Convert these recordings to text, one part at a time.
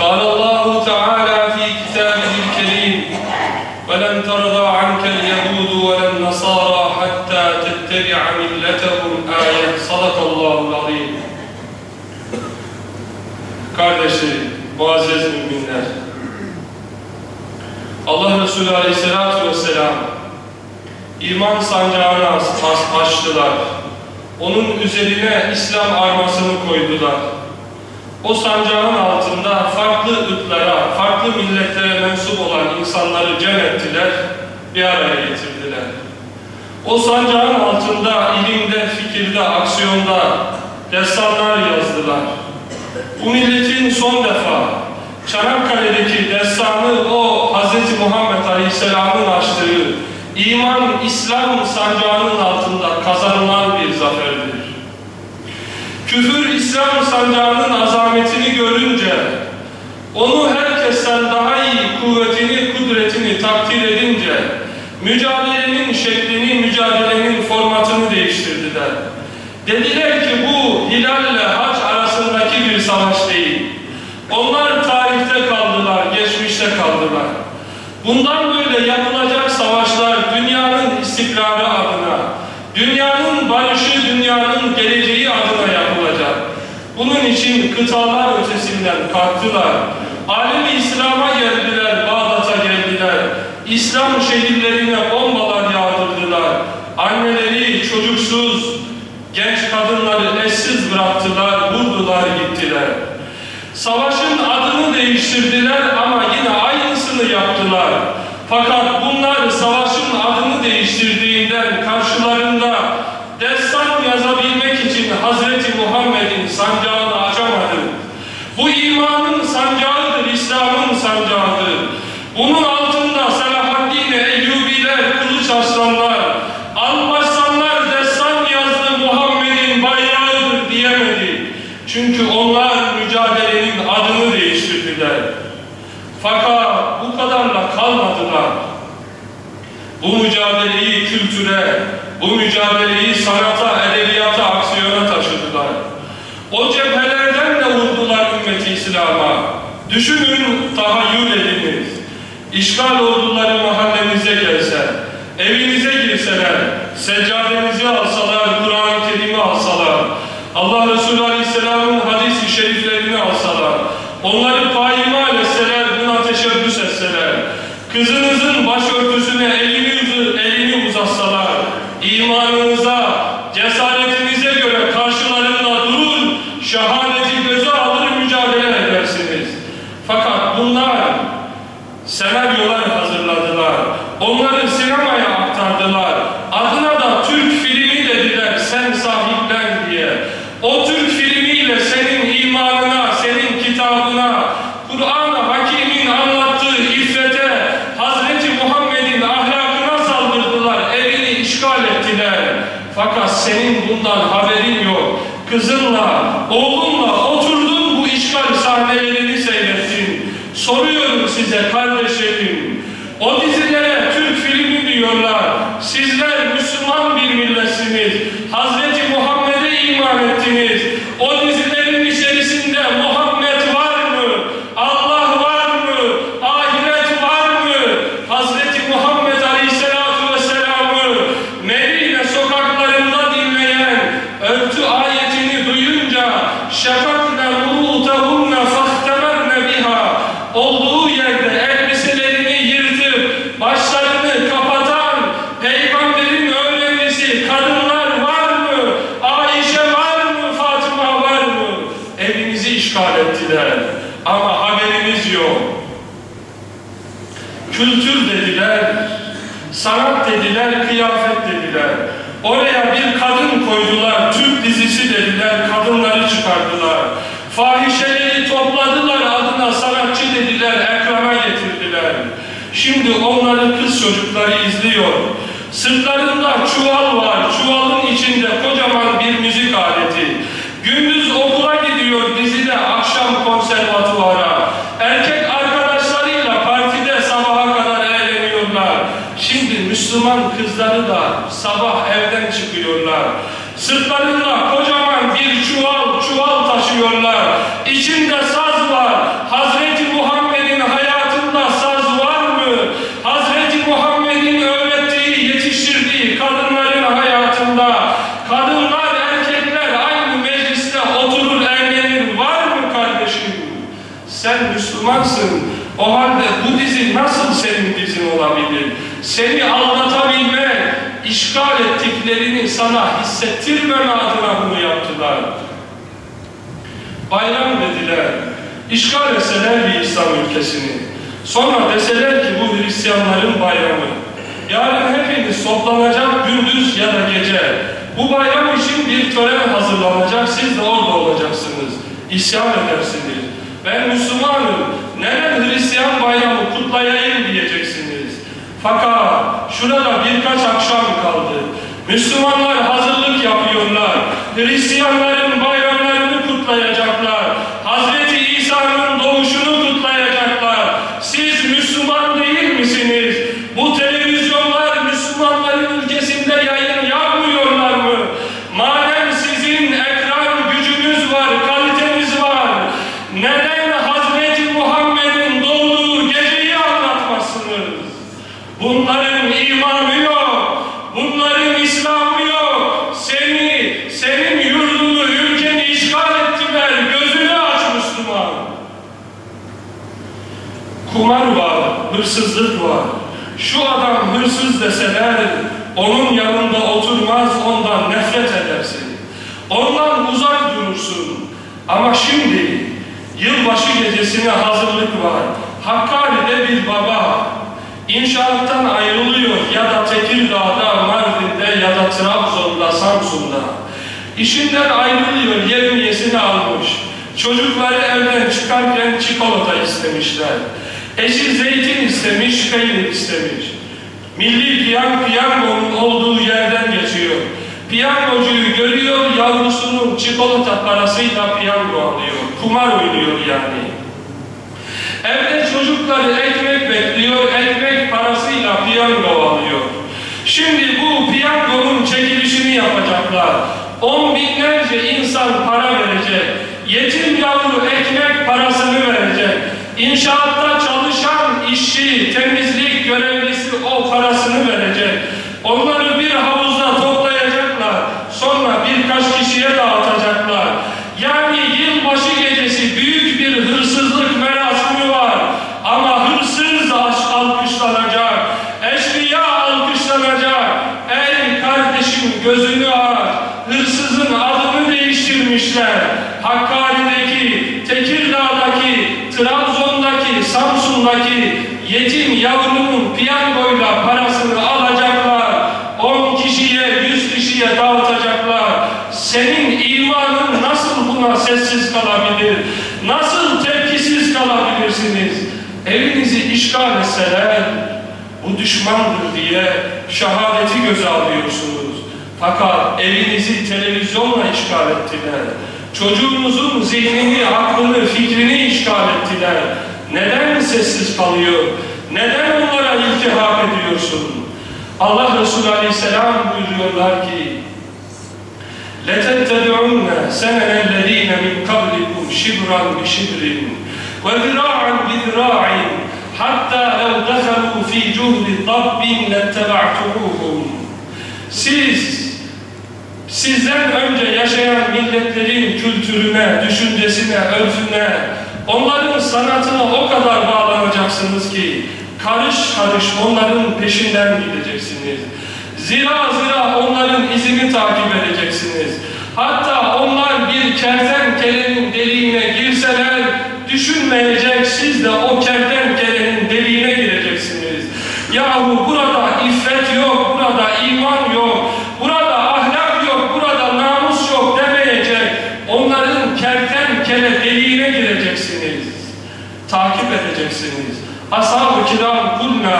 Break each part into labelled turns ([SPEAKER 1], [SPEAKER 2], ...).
[SPEAKER 1] قال الله تعالى في كتابه الكريم ولن ترضى عنك اليهود ولا النصارى حتى تتبع ملتهم آية صدق الله العظيم Kardeşlerim, muazzez müminler, Allah Resulü Aleyhisselatü Vesselam iman sancağını as- as- açtılar. Onun üzerine İslam armasını koydular. O sancağın altında farklı ırklara, farklı milletlere mensup olan insanları cem ettiler, bir araya getirdiler. O sancağın altında ilimde, fikirde, aksiyonda destanlar yazdılar. Bu milletin son defa Çanakkale'deki destanı o Hz. Muhammed Aleyhisselam'ın açtığı iman, İslam sancağının altında kazanılan bir zaferdir. Küfür İslam sancağının azametini görünce, onu herkesten daha iyi kuvvetini, kudretini takdir edince, mücadelenin şeklini, mücadelenin formatını değiştirdiler. Dediler ki bu hilal ile hac arasındaki bir savaş değil. Onlar tarihte kaldılar, geçmişte kaldılar. Bundan böyle yapılacak savaşlar dünyanın istikrarı adına, dünyanın barışı, dünyanın geleceği adına yapılacak. Bunun için kıtalar ötesinden kalktılar. Alemi İslam'a geldiler, Bağdat'a geldiler. İslam şehirlerine bombalar yağdırdılar. Anneleri çocuksuz, genç kadınları eşsiz bıraktılar, vurdular, gittiler. Savaşın adını değiştirdiler ama yine aynısını yaptılar. Fakat bunlar savaşın adını değiştirdiğinden karşılarında destan yazabilmek için Hazreti Muhammed'in sancağını açamadı. Bu imanın sancağıdır, İslam'ın sancağıdır. Bunun altında Selahaddin Eyyubiler, Kılıç Arslanlar, Alparslanlar destan yazdı Muhammed'in bayrağıdır diyemedi. Çünkü onlar mücadelenin adını değiştirdiler. Fakat bu kadarla kalmadılar. Bu mücadeleyi kültüre, bu mücadeleyi sanata, edebiyata, aksiyona taşıdılar. O cephelerden de vurdular ümmeti İslam'a. Düşünün, tahayyül ediniz. İşgal orduları mahallenize gelse, evinize girseler, seccadenizi alsalar, Kur'an-ı Kerim'i alsalar, Allah Resulü Aleyhisselam'ın hadis-i şeriflerini alsalar, onları payima etseler, buna teşebbüs etseler, kızınızın başörtüsüne elini, imanınıza, cesaretinize göre karşılarında durur, şehadeti göze alır mücadele edersiniz. Fakat bunlar senaryolar hazırladılar. Onları sinemaya aktardılar. Adına da Türk filmi dediler sen sahiplen diye. O Türk filmiyle senin imanına, senin kitabına, Kur'an-ı Hakim'in anlattığı iffete, Hazreti Muhammed'in ahlakına saldırdılar, evini işgal ettiler. Fakat senin bundan haberin yok. Kızınla, oğlunla oturdun bu işgal sahnelerini seyrettin. Soruyorum size kardeşlerim, o dizilere Türk filmi diyorlar. Sizler Müslüman bir milletsiniz. Hazreti Muhammed'e iman ettiniz. O dizilerin içerisinde Muhammed var mı? Allah var mı? Ahiret var mı? Hazreti Muhammed Aleyhisselatü Vesselam'ı Medine sokaklarında dinleyen örtü ayetini duyunca şefakne mulutahunne fahtemerne biha olduğu yerde elbiselerini yırtıp başlarını kapatan peygamberin öğrencisi kadınlar var mı? Ayşe var mı? Fatıma var mı? Evimizi işgal ettiler. Ama haberimiz yok. Kültür dediler, sanat dediler, kıyafet dediler. Oraya bir kadın koydular, Türk dizisi dediler, kadınları çıkardılar. Fahişeleri topladılar, adına sanatçı dediler, ekrana getirdiler. Şimdi onları kız çocukları izliyor. Sırtlarında çuval var, çuvalın içinde kocaman bir müzik aleti. Gündüz okula gidiyor dizide, akşam konservatuvara. Müslüman kızları da sabah evden çıkıyorlar. Sırtlarında kocaman bir çuval çuval taşıyorlar. İçinde saz var. Hazreti Muhammed'in hayatında saz var mı? Hazreti Muhammed'in öğrettiği, yetiştirdiği kadınların hayatında kadınlar, erkekler aynı mecliste oturur, evlenir. Var mı kardeşim? Sen Müslümansın. O halde bu dizi nasıl senin dizin olabilir? Seni Allah işgal ettiklerini sana hissettirmeme adına bunu yaptılar. Bayram dediler. İşgal etseler bir İslam ülkesini. Sonra deseler ki bu Hristiyanların bayramı. Yarın hepiniz toplanacak gündüz ya da gece. Bu bayram için bir tören hazırlanacak. Siz de orada olacaksınız. İsyan edersiniz. Ben Müslümanım. Neden Hristiyan bayramı kutlayayım diyeceksiniz. Fakat şurada birkaç akşam kaldı. Müslümanlar hazırlık yapıyorlar. Hristiyanların bayramlarını kutlayacaklar. Hazreti İsa'nın doğuşunu kutlayacaklar. Siz Müslüman değil misiniz? Bu televizyonlar Müslümanların ülkesinde yayın yapmıyorlar mı? Madem sizin ekran gücünüz var, kaliteniz var, neden Hazreti Muhammed'in doğduğu geceyi anlatmazsınız? Bunların imanı yok, bunların İslam'ı yok. Seni, senin yurdunu, ülkeni işgal ettiler, gözünü aç Müslüman. Kumar var, hırsızlık var. Şu adam hırsız deseler, onun yanında oturmaz, ondan nefret edersin. Ondan uzak durursun. Ama şimdi, yılbaşı gecesine hazırlık var. Hakkari'de bir baba, inşaattan ayrılıyor ya da Tekirdağ'da, Mardin'de ya da Trabzon'da, Samsun'da. İşinden ayrılıyor, yevmiyesini almış. Çocukları evden çıkarken çikolata istemişler. Eşi zeytin istemiş, peynir istemiş. Milli piyan piyangonun olduğu yerden geçiyor. Piyangocuyu görüyor, yavrusunun çikolata parasıyla piyango alıyor. Kumar oynuyor yani. Evde çocukları ekmek bekliyor, ekmek parasıyla piyango alıyor. Şimdi bu piyangonun çekilişini yapacaklar. On binlerce insan para verecek. Yetim yavru ekmek parasını verecek. İnşaatta işçi, temizlik görevlisi o parasını verecek. Onları bir havuzda toplayacaklar. Sonra birkaç kişiye dağıtacaklar. Samsun'daki yetim yavrunun piyangoyla parasını alacaklar. 10 kişiye, 100 kişiye dağıtacaklar. Senin imanın nasıl buna sessiz kalabilir? Nasıl tepkisiz kalabilirsiniz? Evinizi işgal etseler bu düşmandır diye şehadeti göze alıyorsunuz. Fakat evinizi televizyonla işgal ettiler. Çocuğunuzun zihnini, aklını, fikrini işgal ettiler. Neden sessiz kalıyor? Neden onlara iltihap ediyorsun? Allah Resulü Aleyhisselam buyuruyorlar ki لَتَتَّبِعُنَّ سَنَنَ الَّذ۪ينَ مِنْ قَبْلِكُمْ شِبْرًا بِشِبْرٍ وَذِرَاعًا بِذِرَاعٍ حَتَّى لَوْ دَخَلُوا ف۪ي جُهْرِ طَبٍ لَتَّبَعْتُمُوهُمْ Siz sizden önce yaşayan milletlerin kültürüne, düşüncesine, örfüne, onların sanatına o kadar bağlanacaksınız ki karış karış onların peşinden gideceksiniz. Zira zira onların izini takip edeceksiniz. Hatta onlar bir kertenkelenin deliğine girseler düşünmeyecek siz de o kertenkelenin deliğine gireceksiniz. Yahu burada iffet yok, burada iman yok, burada ahlak yok, burada namus yok demeyecek. Onların kertenkele gireceksiniz. Takip edeceksiniz. Ashab-ı kiram kulna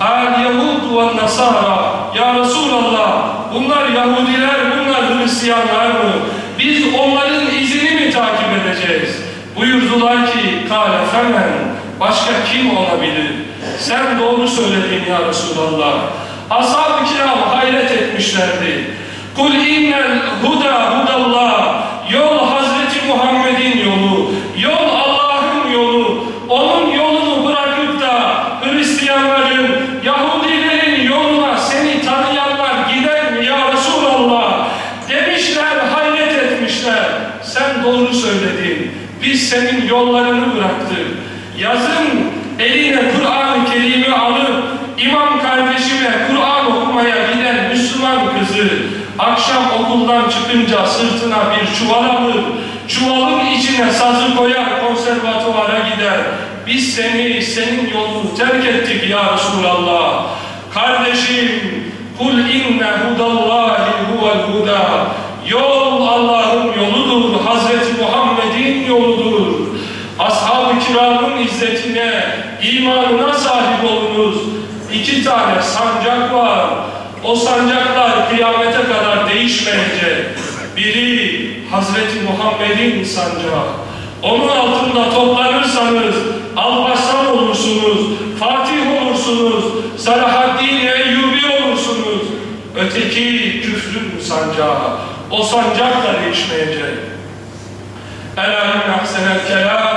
[SPEAKER 1] al yahud ve nasara ya Resulallah bunlar Yahudiler bunlar Hristiyanlar mı? Biz onların izini mi takip edeceğiz? Buyurdular ki kâle femen başka kim olabilir? Sen doğru söyledin ya Resulallah. Ashab-ı kiram hayret etmişlerdi. Kul innel huda hudallah. Yol Hazreti Muhammed'in yolu. Yol Allah'ın yolu. Onun yolunu bırakıp da Hristiyanların, Yahudilerin yoluna seni tanıyanlar gider mi ya Resulallah? Demişler, hayret etmişler. Sen doğru söyledin. Biz senin yollarını bıraktık. Yazın eline Kur'an-ı Kerim'i alıp imam kardeşime Kur'an okumaya giden Müslüman kızı akşam okuldan çıkınca sırtına bir çuval alır, çuvalın içine sazı koyar konservatuvara gider. Biz seni, senin yolunu terk ettik ya Resulallah. Kardeşim, kul inne hudallahi huvel huda. Yol Allah'ın yoludur, Hazreti Muhammed'in yoludur. Ashab-ı kiramın izzetine, imanına sahip olunuz. İki tane sancak var. O sancaklar kıyamete kadar değişmeyecek. Biri Hazreti Muhammed'in sancağı. Onun altında toplanırsanız Alparslan olursunuz, Fatih olursunuz, Salahaddin Eyyubi olursunuz. Öteki küfrün sancağı. O sancak da değişmeyecek. Ela min ahsenel kelam